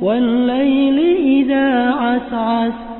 والليل إذا عسعس.